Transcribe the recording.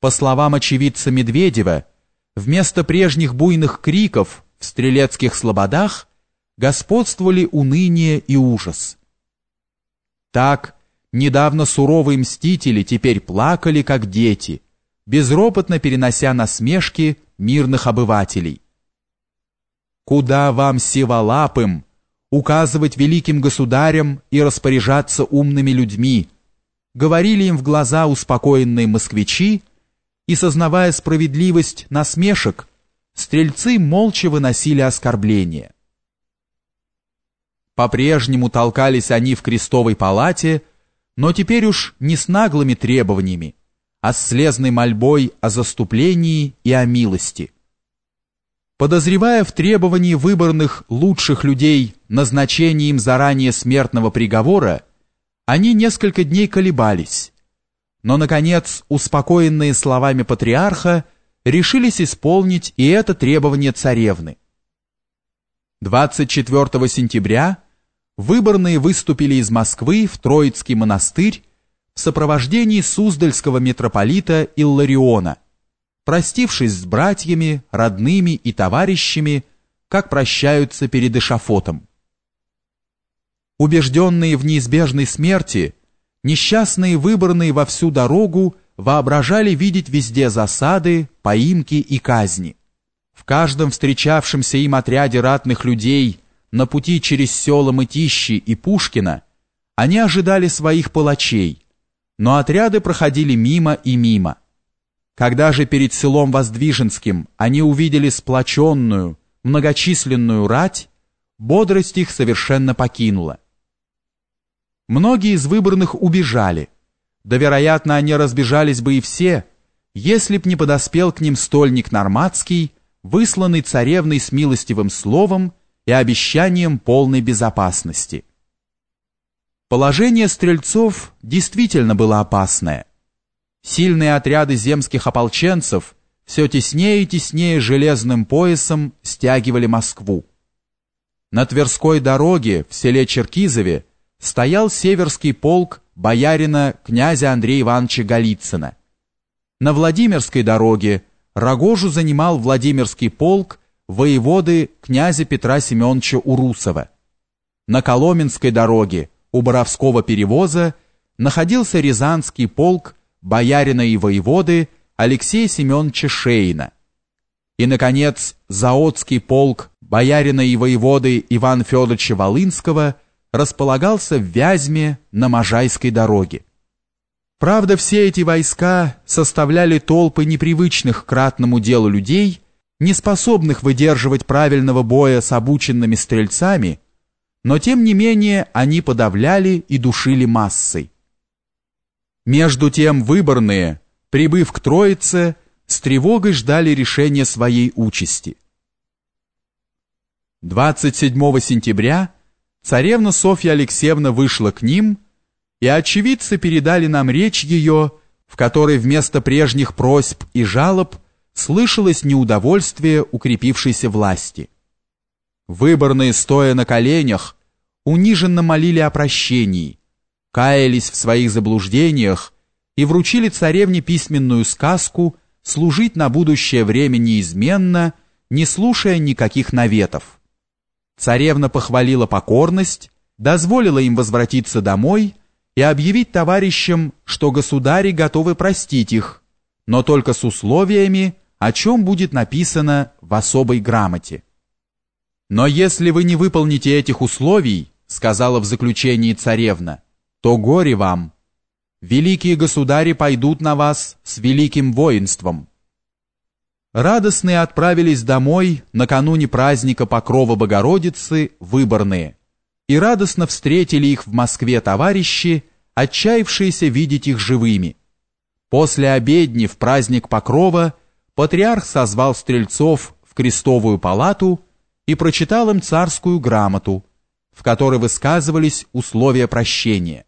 По словам очевидца Медведева, вместо прежних буйных криков в стрелецких слободах господствовали уныние и ужас. Так, недавно суровые мстители теперь плакали, как дети, безропотно перенося насмешки мирных обывателей. Куда вам сиволапым указывать великим государям и распоряжаться умными людьми, говорили им в глаза успокоенные москвичи, и, сознавая справедливость насмешек, стрельцы молча выносили оскорбления. По-прежнему толкались они в крестовой палате, но теперь уж не с наглыми требованиями, а с слезной мольбой о заступлении и о милости. Подозревая в требовании выборных лучших людей назначение им заранее смертного приговора, они несколько дней колебались, но, наконец, успокоенные словами патриарха, решились исполнить и это требование царевны. 24 сентября выборные выступили из Москвы в Троицкий монастырь в сопровождении Суздальского митрополита Иллариона, простившись с братьями, родными и товарищами, как прощаются перед эшафотом. Убежденные в неизбежной смерти, Несчастные выборные во всю дорогу воображали видеть везде засады, поимки и казни. В каждом встречавшемся им отряде ратных людей на пути через села Мытищи и Пушкина они ожидали своих палачей, но отряды проходили мимо и мимо. Когда же перед селом Воздвиженским они увидели сплоченную, многочисленную рать, бодрость их совершенно покинула. Многие из выборных убежали. Да, вероятно, они разбежались бы и все, если б не подоспел к ним стольник Норматский, высланный царевной с милостивым словом и обещанием полной безопасности. Положение стрельцов действительно было опасное. Сильные отряды земских ополченцев все теснее и теснее железным поясом стягивали Москву. На Тверской дороге в селе Черкизове стоял северский полк боярина князя Андрея Ивановича Голицына. На Владимирской дороге Рогожу занимал Владимирский полк воеводы князя Петра Семеновича Урусова. На Коломенской дороге у Боровского перевоза находился Рязанский полк боярина и воеводы Алексея Семеновича Шейна. И, наконец, Заотский полк боярина и воеводы Ивана Федоровича Волынского – располагался в Вязьме на Можайской дороге. Правда, все эти войска составляли толпы непривычных к ратному делу людей, не способных выдерживать правильного боя с обученными стрельцами, но тем не менее они подавляли и душили массой. Между тем выборные, прибыв к Троице, с тревогой ждали решения своей участи. 27 сентября Царевна Софья Алексеевна вышла к ним, и очевидцы передали нам речь ее, в которой вместо прежних просьб и жалоб слышалось неудовольствие укрепившейся власти. Выборные, стоя на коленях, униженно молили о прощении, каялись в своих заблуждениях и вручили царевне письменную сказку служить на будущее время неизменно, не слушая никаких наветов. Царевна похвалила покорность, дозволила им возвратиться домой и объявить товарищам, что государи готовы простить их, но только с условиями, о чем будет написано в особой грамоте. «Но если вы не выполните этих условий, — сказала в заключении царевна, — то горе вам. Великие государи пойдут на вас с великим воинством. Радостные отправились домой накануне праздника Покрова Богородицы выборные, и радостно встретили их в Москве товарищи, отчаявшиеся видеть их живыми. После обедни в праздник Покрова патриарх созвал стрельцов в крестовую палату и прочитал им царскую грамоту, в которой высказывались условия прощения.